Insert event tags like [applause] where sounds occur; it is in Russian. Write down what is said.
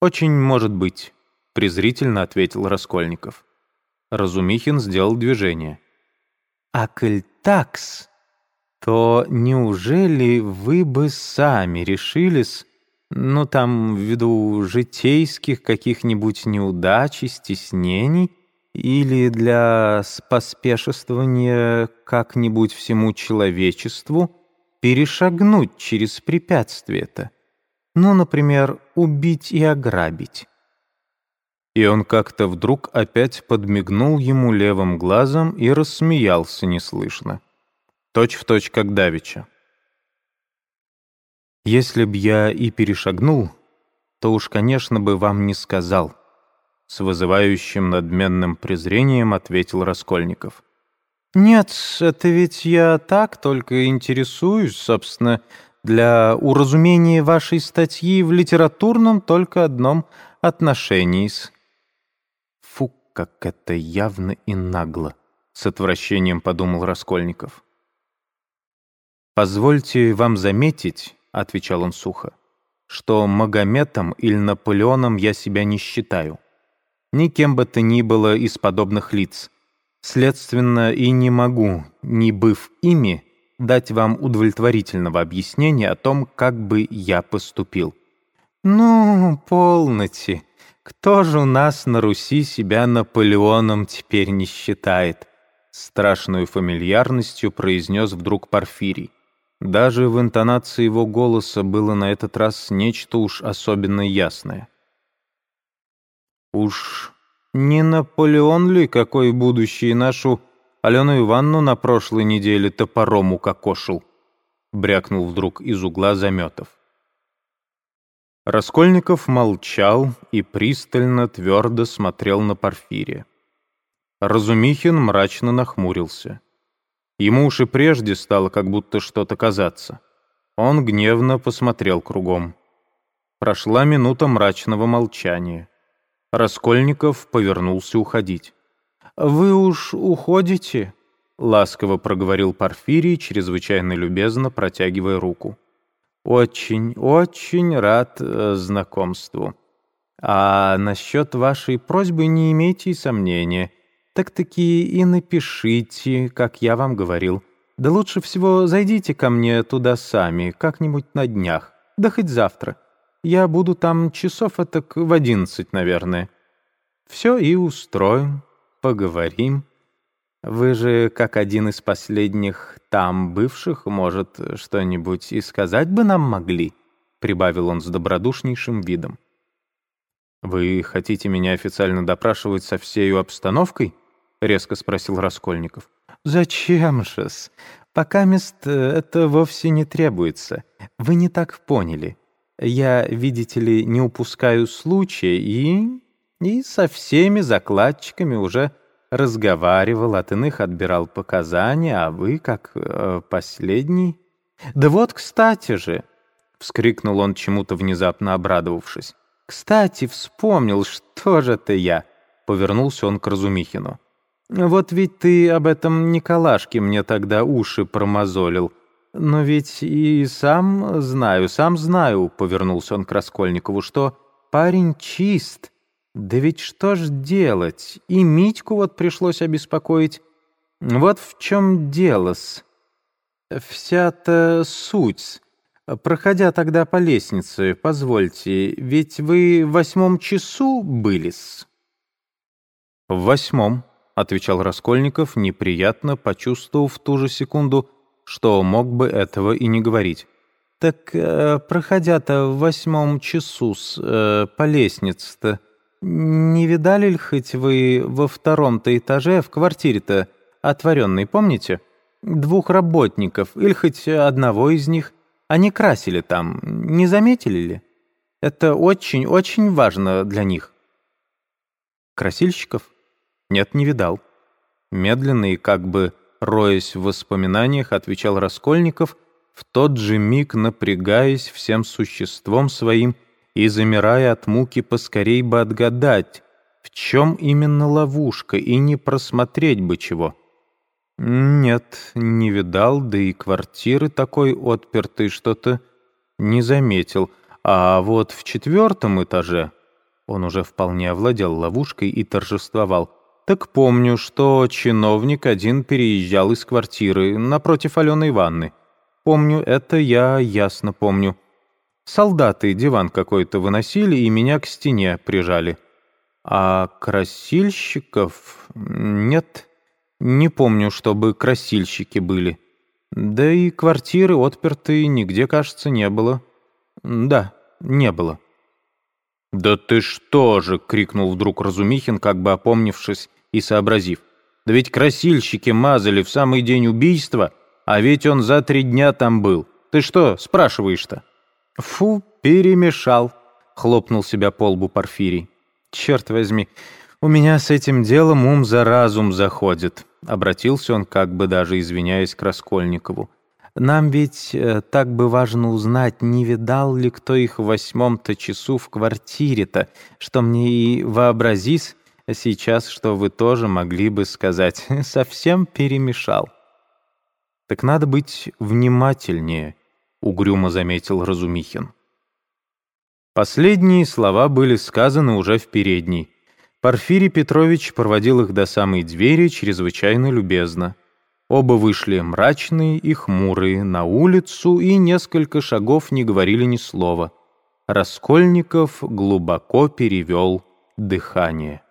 «Очень может быть», — презрительно ответил Раскольников. Разумихин сделал движение. «А коль такс, то неужели вы бы сами решились, ну там, ввиду житейских каких-нибудь неудач и стеснений, или для поспешествования как-нибудь всему человечеству перешагнуть через препятствие-то? Ну, например, убить и ограбить. И он как-то вдруг опять подмигнул ему левым глазом и рассмеялся неслышно. Точь в точь, как Давича. «Если б я и перешагнул, то уж, конечно, бы вам не сказал», с вызывающим надменным презрением ответил Раскольников. «Нет, это ведь я так только интересуюсь, собственно, для уразумения вашей статьи в литературном только одном отношении -с. Фу, как это явно и нагло, с отвращением подумал Раскольников. «Позвольте вам заметить», — отвечал он сухо, «что Магометом или Наполеоном я себя не считаю. Ни кем бы то ни было из подобных лиц. Следственно, и не могу, не быв ими, дать вам удовлетворительного объяснения о том, как бы я поступил». «Ну, полноте. Кто же у нас на Руси себя Наполеоном теперь не считает?» Страшную фамильярностью произнес вдруг Порфирий. Даже в интонации его голоса было на этот раз нечто уж особенно ясное. «Уж не Наполеон ли, какой будущий нашу Алену Ивановну на прошлой неделе топором укокошил?» брякнул вдруг из угла Заметов. Раскольников молчал и пристально, твердо смотрел на Порфирия. Разумихин мрачно нахмурился. Ему уж и прежде стало как будто что-то казаться. Он гневно посмотрел кругом. Прошла минута мрачного молчания. Раскольников повернулся уходить. «Вы уж уходите?» — ласково проговорил Порфирий, чрезвычайно любезно протягивая руку. «Очень, очень рад э, знакомству. А насчет вашей просьбы не имейте и сомнения так-таки и напишите, как я вам говорил. Да лучше всего зайдите ко мне туда сами, как-нибудь на днях, да хоть завтра. Я буду там часов так в одиннадцать, наверное. Все и устроим, поговорим. Вы же, как один из последних там бывших, может, что-нибудь и сказать бы нам могли?» прибавил он с добродушнейшим видом. «Вы хотите меня официально допрашивать со всею обстановкой?» — резко спросил Раскольников. «Зачем же-с? Пока мест э, это вовсе не требуется. Вы не так поняли. Я, видите ли, не упускаю случая и... и со всеми закладчиками уже разговаривал, от иных отбирал показания, а вы, как э, последний... Да вот, кстати же!» — вскрикнул он чему-то внезапно обрадовавшись. «Кстати, вспомнил, что же это я?» — повернулся он к Разумихину. Вот ведь ты об этом Николашке мне тогда уши промозолил. Но ведь и сам знаю, сам знаю, — повернулся он к Раскольникову, — что парень чист. Да ведь что ж делать? И Митьку вот пришлось обеспокоить. Вот в чем дело-с. Вся-то суть. Проходя тогда по лестнице, позвольте, ведь вы в восьмом часу были-с? В восьмом, — отвечал Раскольников, неприятно почувствовав в ту же секунду, что мог бы этого и не говорить. «Так, э, проходя-то в восьмом часу с, э, по лестнице-то, не видали ли хоть вы во втором-то этаже в квартире-то отворенной, помните? Двух работников, или хоть одного из них. Они красили там, не заметили ли? Это очень-очень важно для них». «Красильщиков?» «Нет, не видал». Медленно и как бы роясь в воспоминаниях, отвечал Раскольников, в тот же миг напрягаясь всем существом своим и замирая от муки поскорей бы отгадать, в чем именно ловушка, и не просмотреть бы чего. Нет, не видал, да и квартиры такой отпертой что-то не заметил. А вот в четвертом этаже Он уже вполне овладел ловушкой и торжествовал. «Так помню, что чиновник один переезжал из квартиры напротив Алены Ивановны. Помню, это я ясно помню. Солдаты диван какой-то выносили и меня к стене прижали. А красильщиков... Нет, не помню, чтобы красильщики были. Да и квартиры отпертые нигде, кажется, не было. Да, не было». «Да ты что же!» — крикнул вдруг Разумихин, как бы опомнившись и сообразив. «Да ведь красильщики мазали в самый день убийства, а ведь он за три дня там был. Ты что спрашиваешь-то?» «Фу, перемешал!» — хлопнул себя по лбу Порфирий. «Черт возьми, у меня с этим делом ум за разум заходит», — обратился он, как бы даже извиняясь к Раскольникову. Нам ведь э, так бы важно узнать, не видал ли кто их в восьмом-то часу в квартире-то, что мне и вообразись сейчас, что вы тоже могли бы сказать. [laughs] Совсем перемешал. Так надо быть внимательнее, угрюмо заметил Разумихин. Последние слова были сказаны уже в передней. Порфирий Петрович проводил их до самой двери чрезвычайно любезно. Оба вышли мрачные и хмурые на улицу и несколько шагов не говорили ни слова. Раскольников глубоко перевел дыхание.